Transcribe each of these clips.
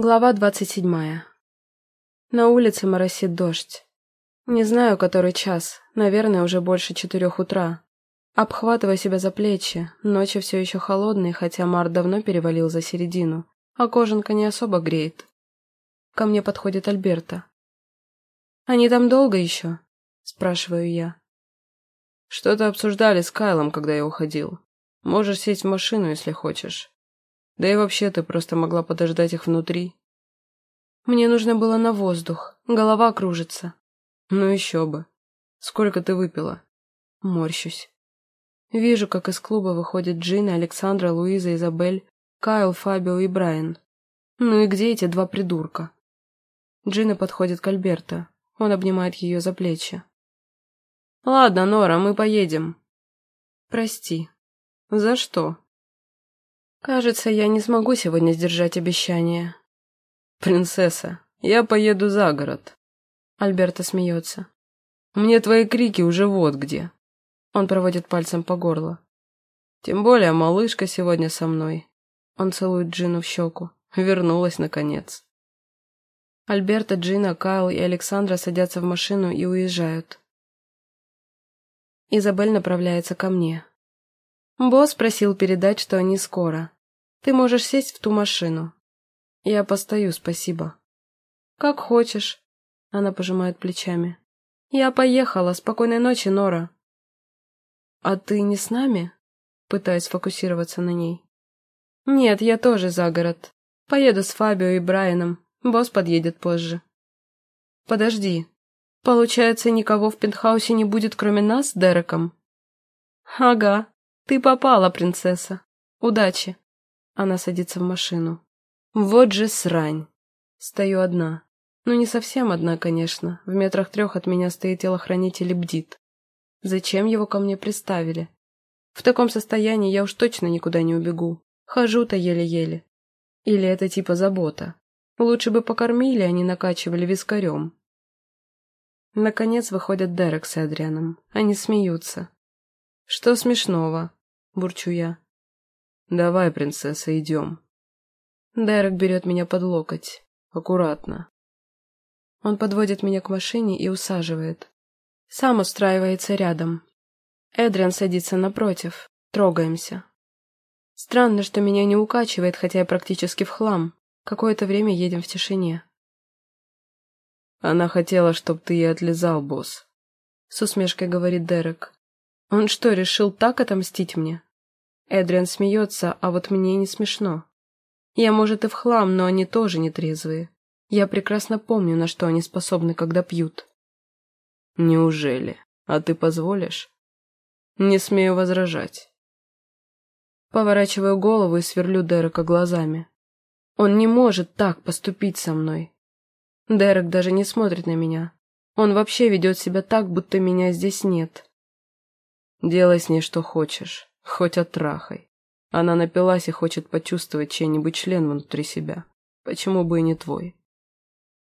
Глава двадцать седьмая. На улице моросит дождь. Не знаю, который час, наверное, уже больше четырех утра. Обхватываю себя за плечи, ночи все еще холодные, хотя март давно перевалил за середину, а кожанка не особо греет. Ко мне подходит Альберта. «Они там долго еще?» – спрашиваю я. «Что-то обсуждали с Кайлом, когда я уходил. Можешь сесть в машину, если хочешь. Да и вообще ты просто могла подождать их внутри. Мне нужно было на воздух. Голова кружится. Ну еще бы. Сколько ты выпила? Морщусь. Вижу, как из клуба выходят Джина, Александра, Луиза, Изабель, Кайл, Фабио и Брайан. Ну и где эти два придурка? Джина подходит к Альберто. Он обнимает ее за плечи. «Ладно, Нора, мы поедем». «Прости». «За что?» Кажется, я не смогу сегодня сдержать обещание. Принцесса, я поеду за город. Альберта смеется. Мне твои крики уже вот где. Он проводит пальцем по горлу. Тем более малышка сегодня со мной. Он целует Джину в щеку. Вернулась, наконец. Альберта, Джина, Кайл и Александра садятся в машину и уезжают. Изабель направляется ко мне. Босс просил передать, что они скоро. Ты можешь сесть в ту машину. Я постою, спасибо. Как хочешь. Она пожимает плечами. Я поехала. Спокойной ночи, Нора. А ты не с нами? Пытаясь сфокусироваться на ней. Нет, я тоже за город. Поеду с Фабио и Брайаном. Босс подъедет позже. Подожди. Получается, никого в пентхаусе не будет, кроме нас с Дереком? Ага, «Ты попала, принцесса. Удачи!» Она садится в машину. «Вот же срань!» Стою одна. Ну, не совсем одна, конечно. В метрах трех от меня стоит телохранитель и бдит. Зачем его ко мне приставили? В таком состоянии я уж точно никуда не убегу. Хожу-то еле-еле. Или это типа забота. Лучше бы покормили, а не накачивали вискарем. Наконец выходят Дерек с Эдрианом. Они смеются. Что смешного? Бурчу я. «Давай, принцесса, идем». Дерек берет меня под локоть. Аккуратно. Он подводит меня к машине и усаживает. Сам устраивается рядом. Эдриан садится напротив. Трогаемся. Странно, что меня не укачивает, хотя я практически в хлам. Какое-то время едем в тишине. Она хотела, чтоб ты ей отлизал, босс. С усмешкой говорит Дерек. Он что, решил так отомстить мне? Эдриан смеется, а вот мне не смешно. Я, может, и в хлам, но они тоже не трезвые. Я прекрасно помню, на что они способны, когда пьют. Неужели? А ты позволишь? Не смею возражать. Поворачиваю голову и сверлю Дерека глазами. Он не может так поступить со мной. Дерек даже не смотрит на меня. Он вообще ведет себя так, будто меня здесь нет. Делай с ней что хочешь, хоть оттрахай. Она напилась и хочет почувствовать чей-нибудь член внутри себя. Почему бы и не твой?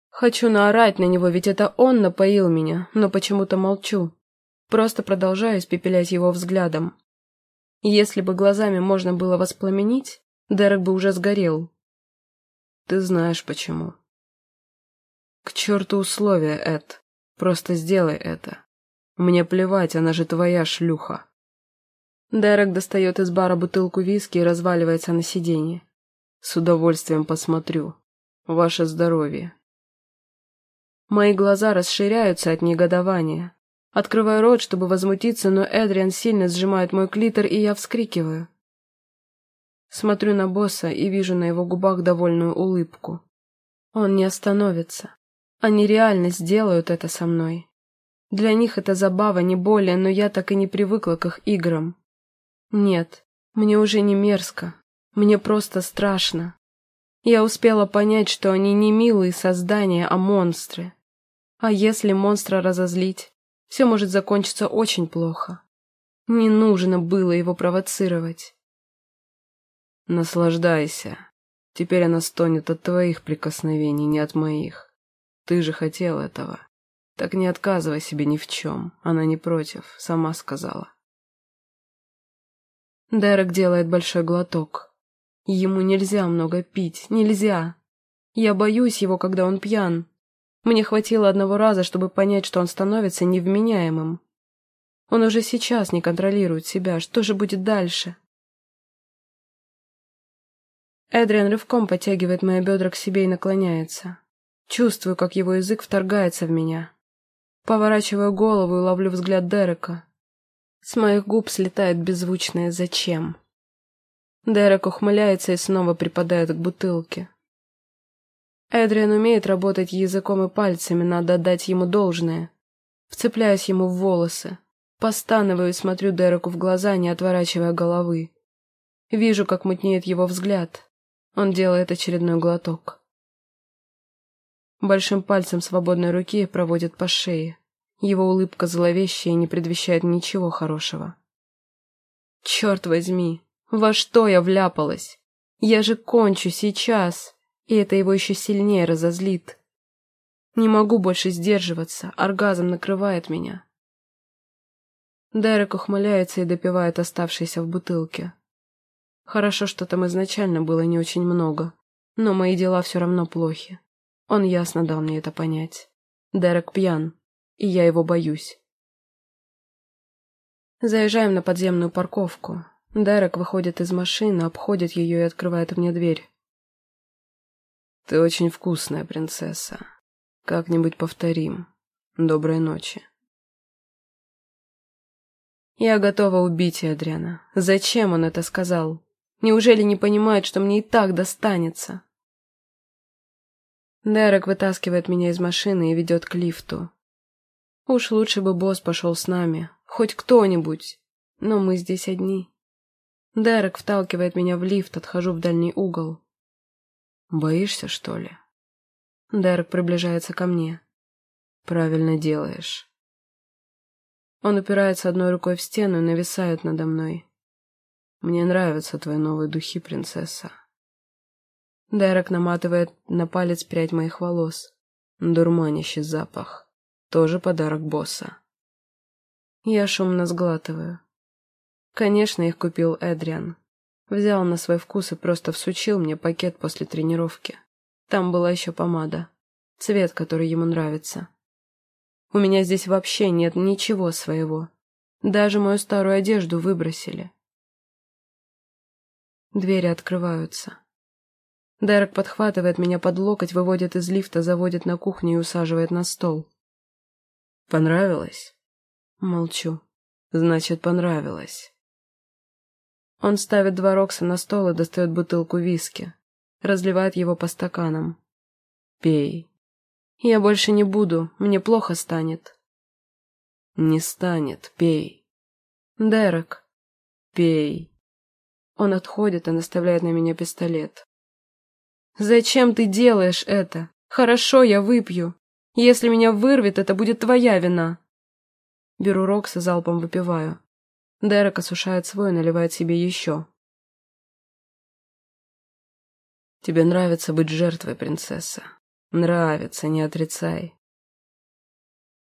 Хочу наорать на него, ведь это он напоил меня, но почему-то молчу. Просто продолжаю испепелять его взглядом. Если бы глазами можно было воспламенить, Дерек бы уже сгорел. Ты знаешь почему. К черту условия, Эд. Просто сделай это. Мне плевать, она же твоя шлюха. Дерек достает из бара бутылку виски и разваливается на сиденье. С удовольствием посмотрю. Ваше здоровье. Мои глаза расширяются от негодования. Открываю рот, чтобы возмутиться, но Эдриан сильно сжимает мой клитор, и я вскрикиваю. Смотрю на босса и вижу на его губах довольную улыбку. Он не остановится. Они реально сделают это со мной. Для них это забава, не более, но я так и не привыкла к их играм. Нет, мне уже не мерзко. Мне просто страшно. Я успела понять, что они не милые создания, а монстры. А если монстра разозлить, все может закончиться очень плохо. Не нужно было его провоцировать. Наслаждайся. Теперь она стонет от твоих прикосновений, не от моих. Ты же хотел этого. Так не отказывай себе ни в чем. Она не против, сама сказала. Дерек делает большой глоток. Ему нельзя много пить, нельзя. Я боюсь его, когда он пьян. Мне хватило одного раза, чтобы понять, что он становится невменяемым. Он уже сейчас не контролирует себя. Что же будет дальше? Эдриан рывком подтягивает мои бедра к себе и наклоняется. Чувствую, как его язык вторгается в меня. Поворачиваю голову и ловлю взгляд Дерека. С моих губ слетает беззвучное «зачем?». Дерек ухмыляется и снова припадает к бутылке. Эдриан умеет работать языком и пальцами, надо отдать ему должное. Вцепляюсь ему в волосы. Постанываю и смотрю Дереку в глаза, не отворачивая головы. Вижу, как мутнеет его взгляд. Он делает очередной глоток. Большим пальцем свободной руки проводит по шее. Его улыбка зловещая и не предвещает ничего хорошего. Черт возьми, во что я вляпалась? Я же кончу сейчас, и это его еще сильнее разозлит. Не могу больше сдерживаться, оргазм накрывает меня. Дерек ухмыляется и допивает оставшиеся в бутылке. Хорошо, что там изначально было не очень много, но мои дела все равно плохи. Он ясно дал мне это понять. Дерек пьян, и я его боюсь. Заезжаем на подземную парковку. Дерек выходит из машины, обходит ее и открывает мне дверь. «Ты очень вкусная, принцесса. Как-нибудь повторим. Доброй ночи». Я готова убить Адриана. Зачем он это сказал? Неужели не понимает, что мне и так достанется? Дерек вытаскивает меня из машины и ведет к лифту. Уж лучше бы босс пошел с нами, хоть кто-нибудь, но мы здесь одни. Дерек вталкивает меня в лифт, отхожу в дальний угол. «Боишься, что ли?» Дерек приближается ко мне. «Правильно делаешь». Он упирается одной рукой в стену и нависает надо мной. «Мне нравятся твои новые духи, принцесса». Дерек наматывает на палец прядь моих волос. Дурманящий запах. Тоже подарок босса. Я шумно сглатываю. Конечно, их купил Эдриан. Взял на свой вкус и просто всучил мне пакет после тренировки. Там была еще помада. Цвет, который ему нравится. У меня здесь вообще нет ничего своего. Даже мою старую одежду выбросили. Двери открываются. Дерек подхватывает меня под локоть, выводит из лифта, заводит на кухню и усаживает на стол. «Понравилось?» Молчу. «Значит, понравилось». Он ставит два рокса на стол и достает бутылку виски. Разливает его по стаканам. «Пей». «Я больше не буду, мне плохо станет». «Не станет, пей». «Дерек». «Пей». Он отходит и наставляет на меня пистолет. «Зачем ты делаешь это? Хорошо, я выпью. Если меня вырвет, это будет твоя вина». Беру Рокс и залпом выпиваю. Дерек осушает свой и наливает себе еще. «Тебе нравится быть жертвой, принцесса. Нравится, не отрицай.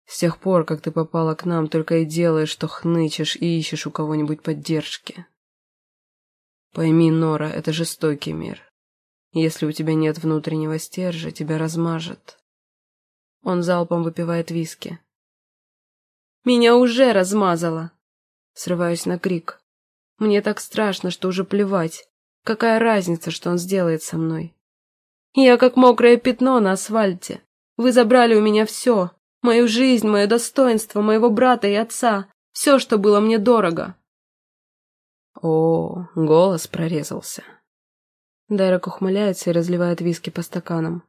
С тех пор, как ты попала к нам, только и делаешь, что хнычешь и ищешь у кого-нибудь поддержки. Пойми, Нора, это жестокий мир. Если у тебя нет внутреннего стержа, тебя размажет. Он залпом выпивает виски. «Меня уже размазало!» Срываюсь на крик. Мне так страшно, что уже плевать. Какая разница, что он сделает со мной? Я как мокрое пятно на асфальте. Вы забрали у меня все. Мою жизнь, мое достоинство, моего брата и отца. Все, что было мне дорого. О, голос прорезался. Дерек ухмыляется и разливает виски по стаканам.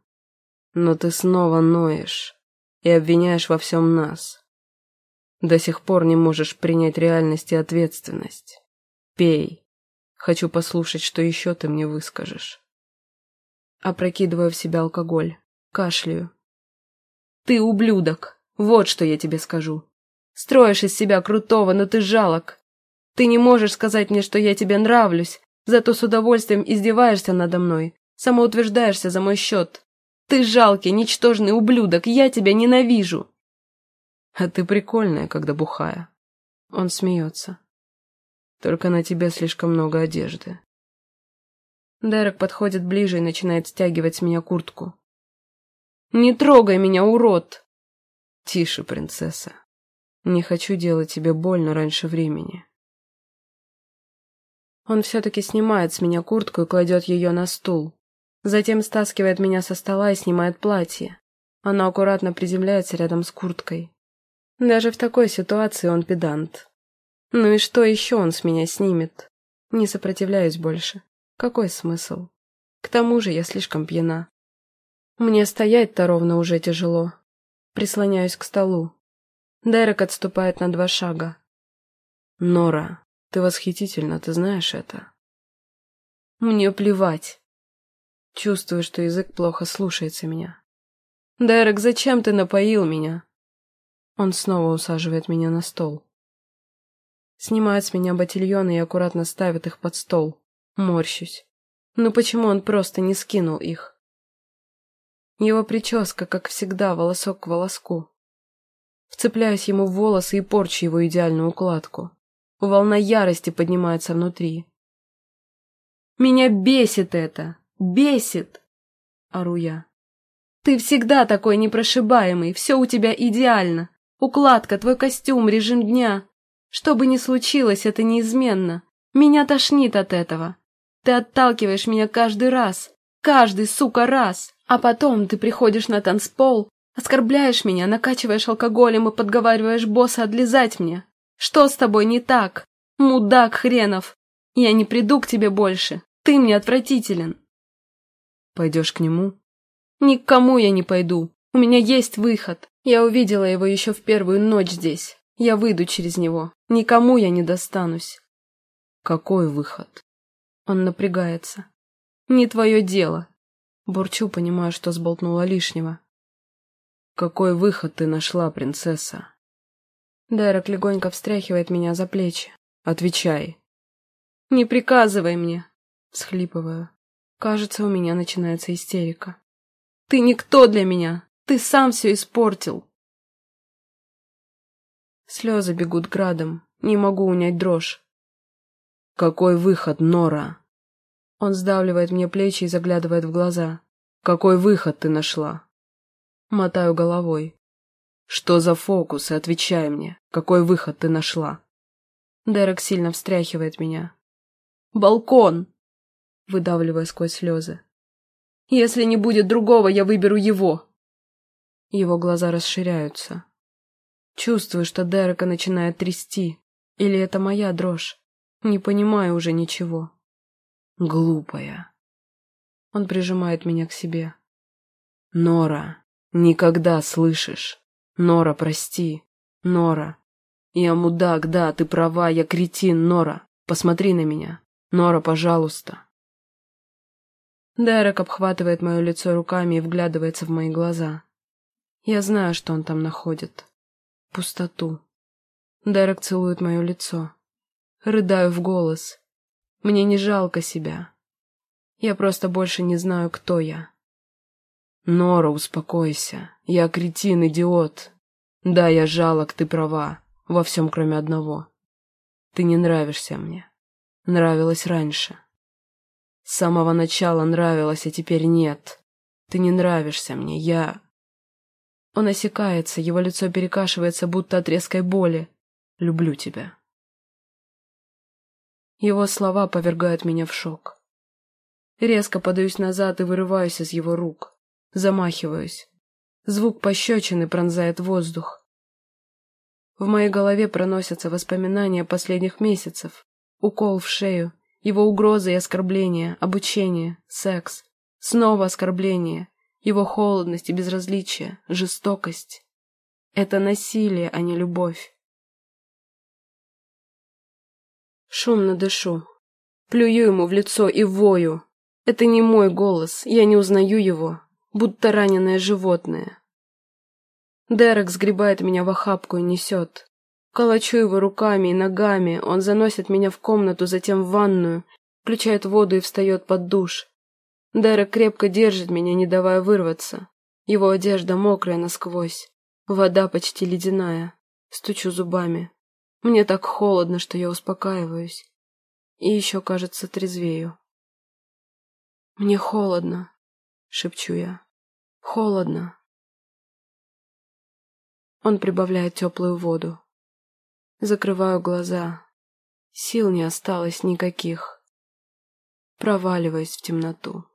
Но ты снова ноешь и обвиняешь во всем нас. До сих пор не можешь принять реальность и ответственность. Пей. Хочу послушать, что еще ты мне выскажешь. Опрокидываю в себя алкоголь. Кашляю. Ты ублюдок. Вот что я тебе скажу. Строишь из себя крутого, но ты жалок. Ты не можешь сказать мне, что я тебе нравлюсь, зато с удовольствием издеваешься надо мной, самоутверждаешься за мой счет. Ты жалкий, ничтожный ублюдок, я тебя ненавижу. А ты прикольная, когда бухая. Он смеется. Только на тебе слишком много одежды. Дерек подходит ближе и начинает стягивать с меня куртку. Не трогай меня, урод!» «Тише, принцесса. Не хочу делать тебе больно раньше времени». Он все-таки снимает с меня куртку и кладет ее на стул. Затем стаскивает меня со стола и снимает платье. Оно аккуратно приземляется рядом с курткой. Даже в такой ситуации он педант. Ну и что еще он с меня снимет? Не сопротивляюсь больше. Какой смысл? К тому же я слишком пьяна. Мне стоять-то ровно уже тяжело. Прислоняюсь к столу. Дерек отступает на два шага. «Нора, ты восхитительна, ты знаешь это?» «Мне плевать». Чувствую, что язык плохо слушается меня. «Дерек, зачем ты напоил меня?» Он снова усаживает меня на стол. Снимает с меня ботильоны и аккуратно ставит их под стол. Морщусь. Ну почему он просто не скинул их? Его прическа, как всегда, волосок к волоску. Вцепляюсь ему в волосы и порчу его идеальную укладку. Волна ярости поднимается внутри. «Меня бесит это! Бесит!» — ору я. «Ты всегда такой непрошибаемый, все у тебя идеально. Укладка, твой костюм, режим дня. Что бы ни случилось, это неизменно. Меня тошнит от этого. Ты отталкиваешь меня каждый раз. Каждый, сука, раз. А потом ты приходишь на танцпол, оскорбляешь меня, накачиваешь алкоголем и подговариваешь босса отлизать мне. Что с тобой не так? Мудак хренов. Я не приду к тебе больше. Ты мне отвратителен. Пойдешь к нему? Ни к кому я не пойду. У меня есть выход. Я увидела его еще в первую ночь здесь. Я выйду через него. Никому я не достанусь. Какой выход? Он напрягается. Не твое дело. Бурчу, понимая, что сболтнула лишнего. «Какой выход ты нашла, принцесса?» Дерек легонько встряхивает меня за плечи. «Отвечай». «Не приказывай мне!» Схлипываю. Кажется, у меня начинается истерика. «Ты никто для меня! Ты сам все испортил!» Слезы бегут градом. Не могу унять дрожь. «Какой выход, Нора?» Он сдавливает мне плечи и заглядывает в глаза. «Какой выход ты нашла?» Мотаю головой. «Что за фокусы? Отвечай мне. Какой выход ты нашла?» Дерек сильно встряхивает меня. «Балкон!» Выдавливая сквозь слезы. «Если не будет другого, я выберу его!» Его глаза расширяются. Чувствую, что Дерека начинает трясти. Или это моя дрожь? Не понимаю уже ничего. Глупая. Он прижимает меня к себе. Нора, никогда слышишь? Нора, прости. Нора. Я мудак, да, ты права, я кретин, Нора. Посмотри на меня. Нора, пожалуйста. Дерек обхватывает мое лицо руками и вглядывается в мои глаза. Я знаю, что он там находит. Пустоту. Дерек целует мое лицо. Рыдаю в голос. Мне не жалко себя. Я просто больше не знаю, кто я. Нора, успокойся. Я кретин, идиот. Да, я жалок, ты права. Во всем, кроме одного. Ты не нравишься мне. Нравилась раньше. С самого начала нравилась, а теперь нет. Ты не нравишься мне, я... Он осекается, его лицо перекашивается, будто от резкой боли. Люблю тебя. Его слова повергают меня в шок. Резко подаюсь назад и вырываюсь из его рук. Замахиваюсь. Звук пощечины пронзает воздух. В моей голове проносятся воспоминания последних месяцев. Укол в шею, его угрозы и оскорбления, обучение, секс. Снова оскорбление, его холодность и безразличие, жестокость. Это насилие, а не любовь. Шумно дышу. Плюю ему в лицо и вою. Это не мой голос, я не узнаю его, будто раненое животное. Дерек сгребает меня в охапку и несет. Колочу его руками и ногами, он заносит меня в комнату, затем в ванную, включает воду и встает под душ. Дерек крепко держит меня, не давая вырваться. Его одежда мокрая насквозь, вода почти ледяная. Стучу зубами. Мне так холодно, что я успокаиваюсь. И еще, кажется, трезвею. «Мне холодно», — шепчу я. Холодно. Он прибавляет теплую воду. Закрываю глаза. Сил не осталось никаких. Проваливаясь в темноту.